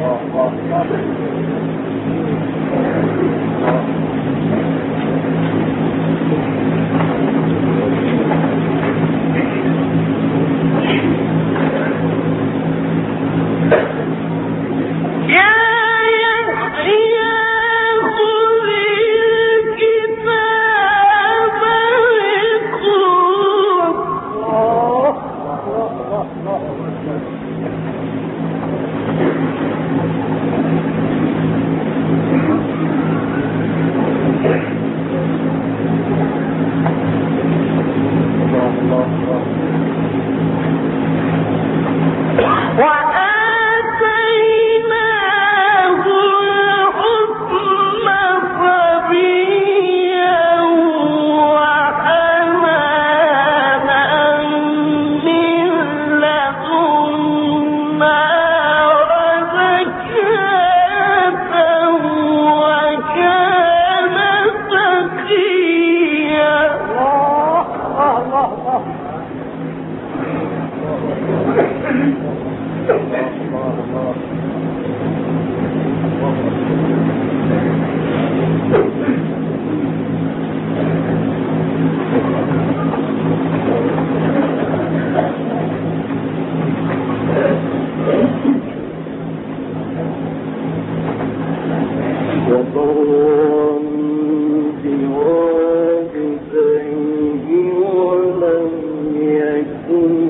الله الله الله يَعْبُدُونَ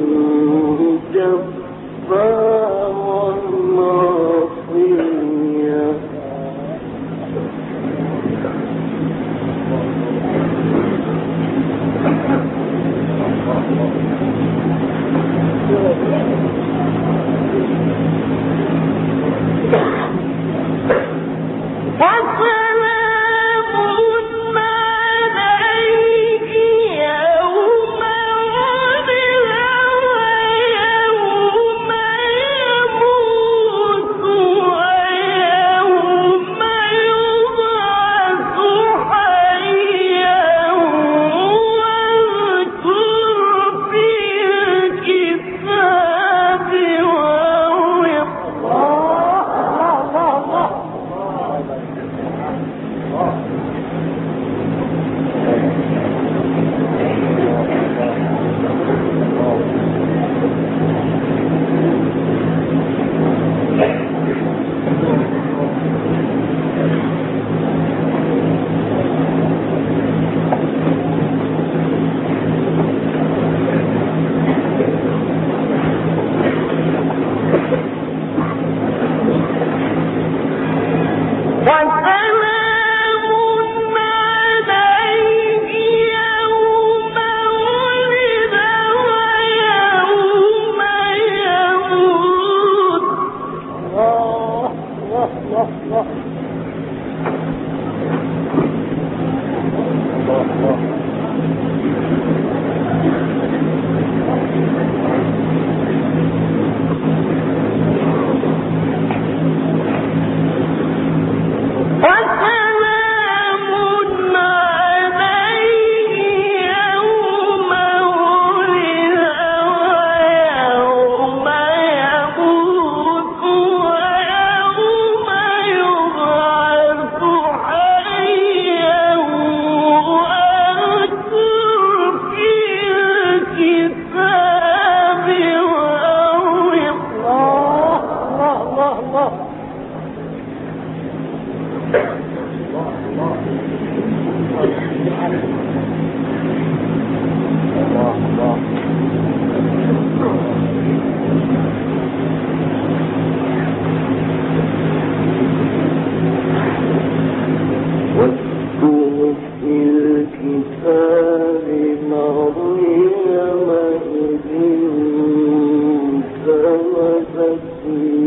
الْمُتَّقِينَ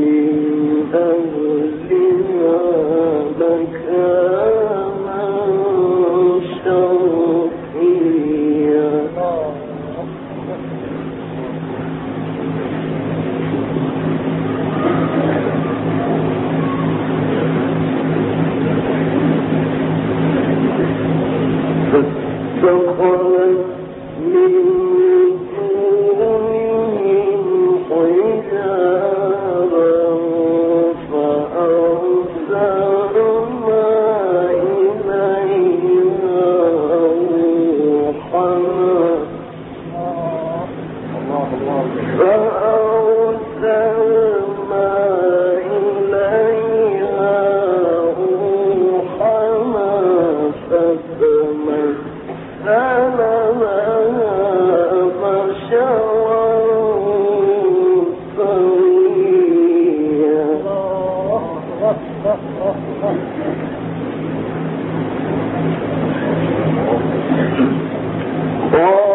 Oh.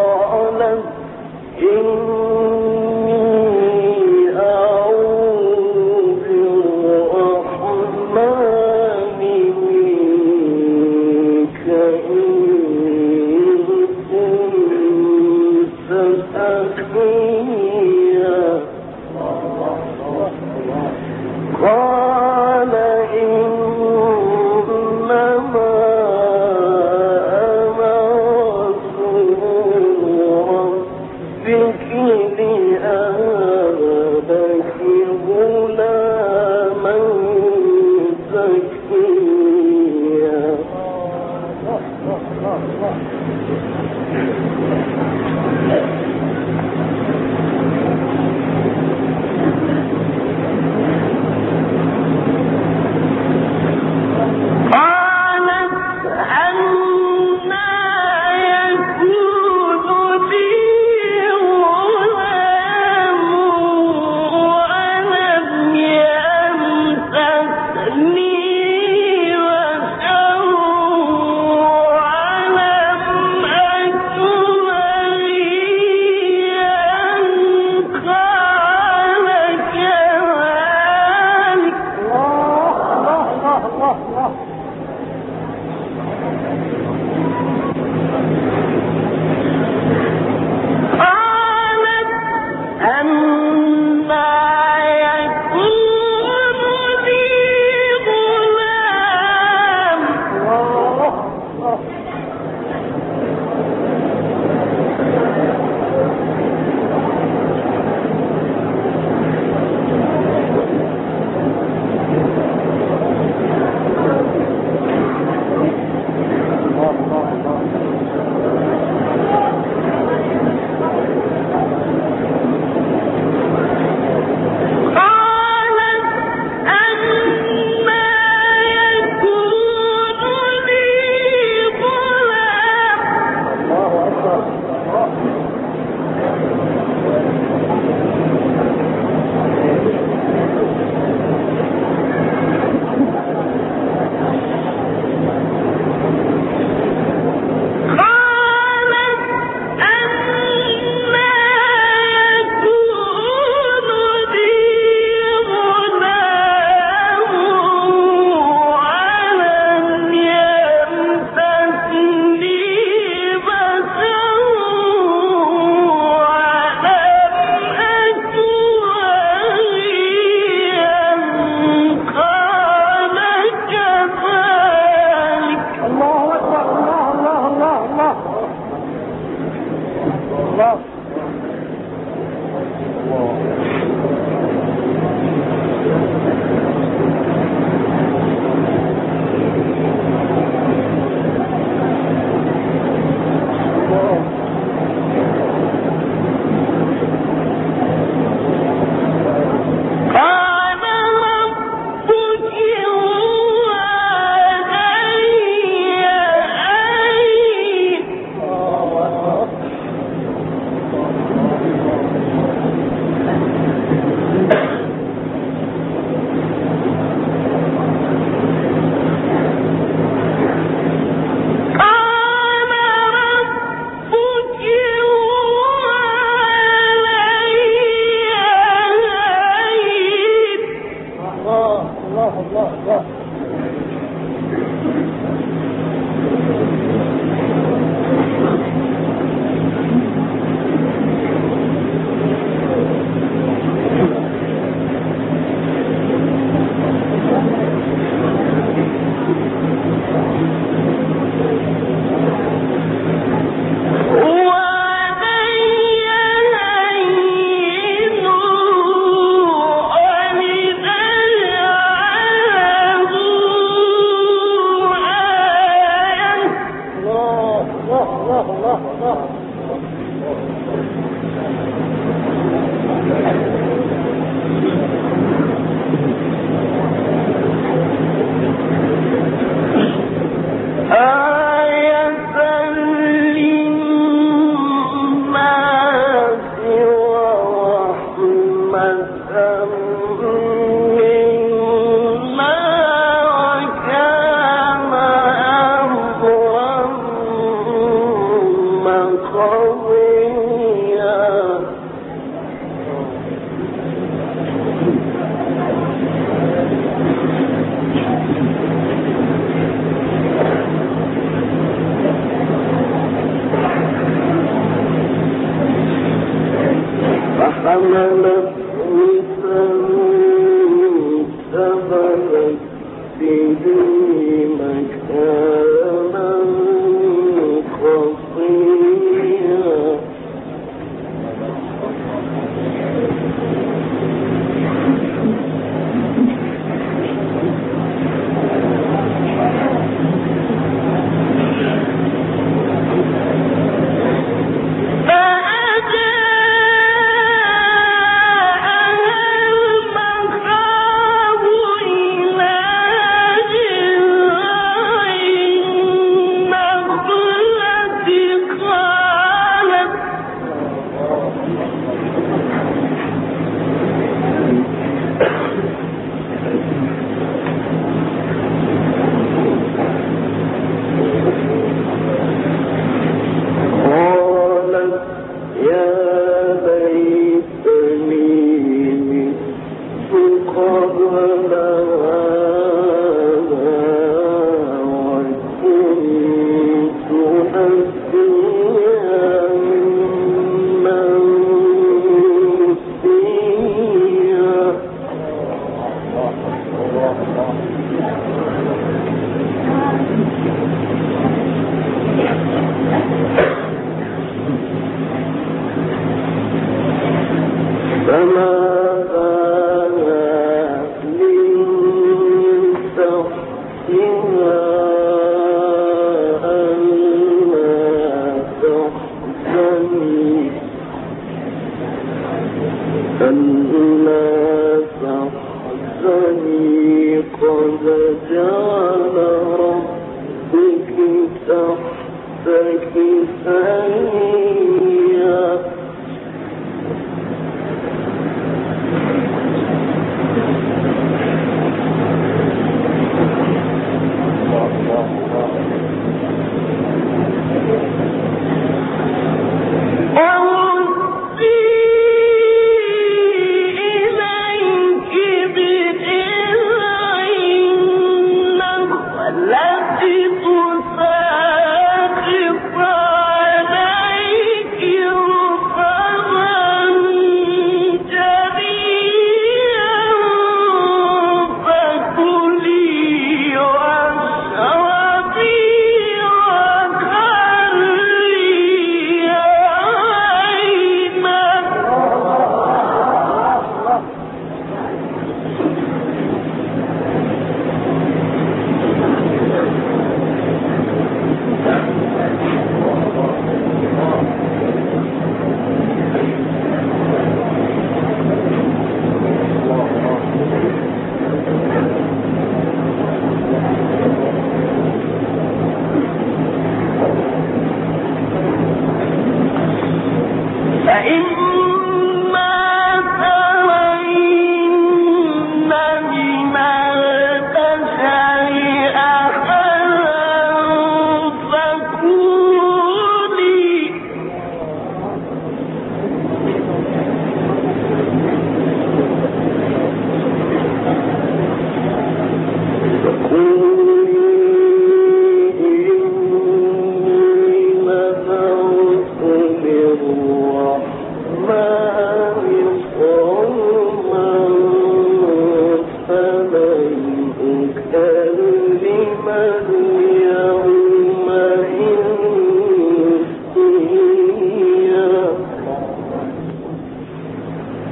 صدق